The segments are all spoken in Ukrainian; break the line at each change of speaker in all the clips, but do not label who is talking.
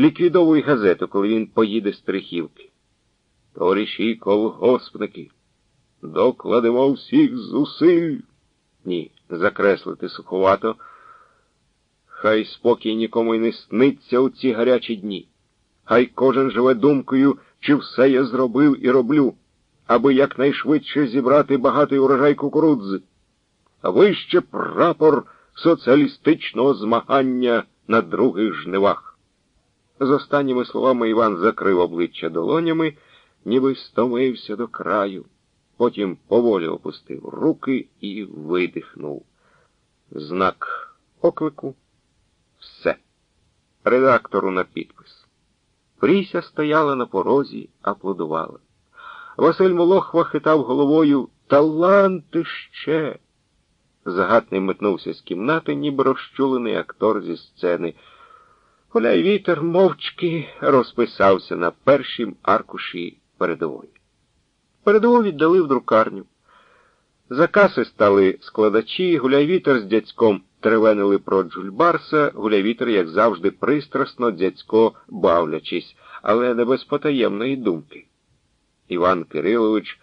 ліквідовуй газету, коли він поїде з Трихівки. Товариші колгоспники, докладемо всіх зусиль. Ні, закреслити суховато. Хай спокій нікому й не сниться у ці гарячі дні. Хай кожен живе думкою, чи все я зробив і роблю, аби якнайшвидше зібрати багатий урожай кукурудзи. А вище прапор соціалістичного змагання на других жнивах. З останніми словами Іван закрив обличчя долонями, ніби стомився до краю. Потім поволі опустив руки і видихнув. Знак оклику. Все. Редактору на підпис. Пріся стояла на порозі, аплодувала. Василь Молохва хитав головою Таланти ще. Загатний метнувся з кімнати, ніби розчулений актор зі сцени. Гуляй вітер мовчки розписався на першім аркуші передової. Передову віддали в друкарню. За каси стали складачі, гуляй-вітер з дядьком тревенили про Джульбарса, гуляй-вітер, як завжди, пристрасно дядько бавлячись, але не без потаємної думки. Іван Кирилович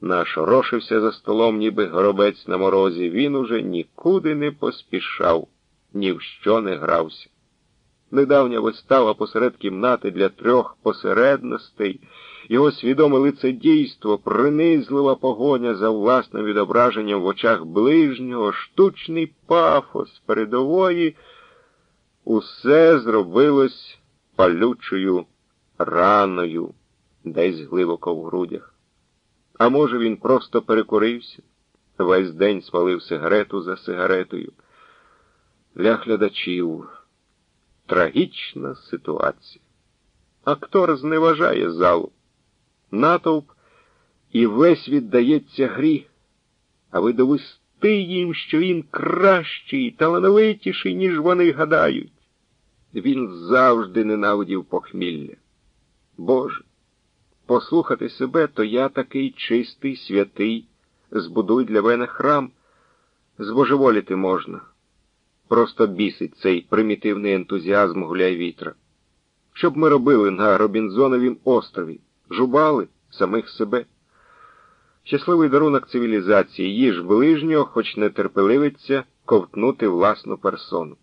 нашорошився за столом, ніби горобець на морозі. Він уже нікуди не поспішав, ні в що не грався. Недавня вистава посеред кімнати для трьох посередностей, його свідоме лицедійство, принизлива погоня за власним відображенням в очах ближнього, штучний пафос передової, усе зробилось палючою раною, десь глибоко в грудях. А може, він просто перекурився, весь день смалив сигарету за сигаретою. Для глядачів. Трагічна ситуація. Актор зневажає залу. Натовп і весь віддається грі, аби довести їм, що він кращий, талановитіший, ніж вони гадають. Він завжди ненавидів похмілля. Боже, послухати себе, то я такий чистий, святий, збудуй для мене храм, збожеволіти можна. Просто бісить цей примітивний ентузіазм гуляй вітра. Що б ми робили на Робінзоновім острові? Жубали самих себе. Щасливий дарунок цивілізації, їж ближнього, хоч не терпеливиться, ковтнути власну персону.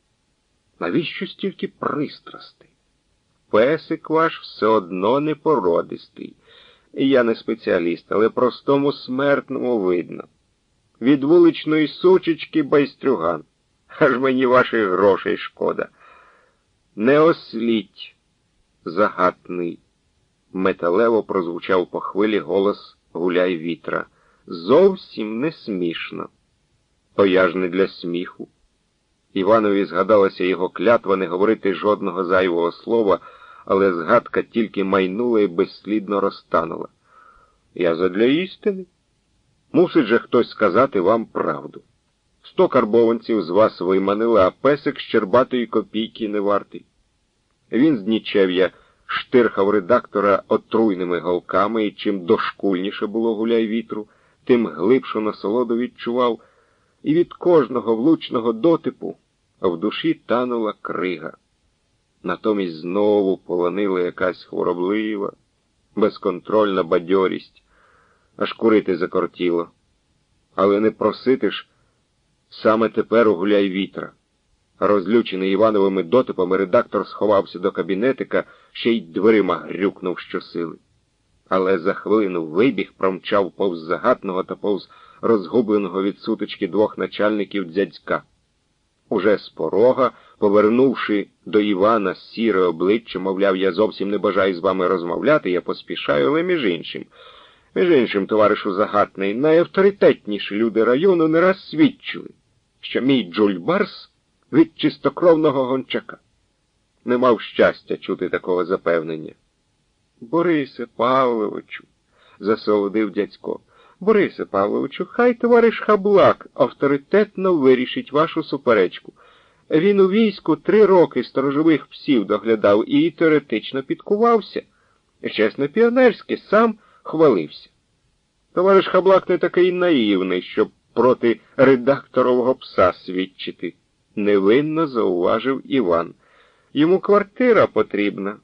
Навіщо стільки пристрастей? Песик ваш все одно не породистий. Я не спеціаліст, але простому смертному видно. Від вуличної сучечки байстрюган. Аж мені ваших грошей шкода. Не осліть, загатний. Металево прозвучав по хвилі голос гуляй вітра. Зовсім не смішно. То я ж не для сміху. Іванові згадалася його клятва не говорити жодного зайвого слова, але згадка тільки майнула і безслідно розтанула. Я задля істини. Мусить же хтось сказати вам правду. Сто карбованців з вас виманили, а песик щербатої копійки не вартий. Він з нічев'я штирхав редактора отруйними голками, і чим дошкульніше було гуляй вітру, тим глибшу насолоду відчував, і від кожного влучного дотипу в душі танула крига. Натомість знову полонила якась хвороблива, безконтрольна бадьорість, аж курити закортіло. Але не просити ж саме тепер у гуляй вітра. Розлючений Івановими дотипами, редактор сховався до кабінетика, ще й дверима грюкнув щосили. Але за хвилину вибіг промчав повз загатного та повз розгубленого від сутички двох начальників дзядька. Уже з порога, повернувши до Івана сіре обличчя, мовляв, я зовсім не бажаю з вами розмовляти, я поспішаю, але між іншим. Між іншим, товаришу Загатний, найавторитетніші люди району не раз свідчили, що мій Джульбарс від чистокровного гончака. Не мав щастя чути такого запевнення. Борисе Павловичу, засолодив дядько. Борисе Павловичу, хай товариш Хаблак авторитетно вирішить вашу суперечку. Він у війську три роки сторожових псів доглядав і теоретично підкувався. Чесно, піонерськи сам хвалився. Товариш Хаблак не такий наївний, щоб проти редакторового пса свідчити, невинно зауважив Іван. Йому квартира потрібна.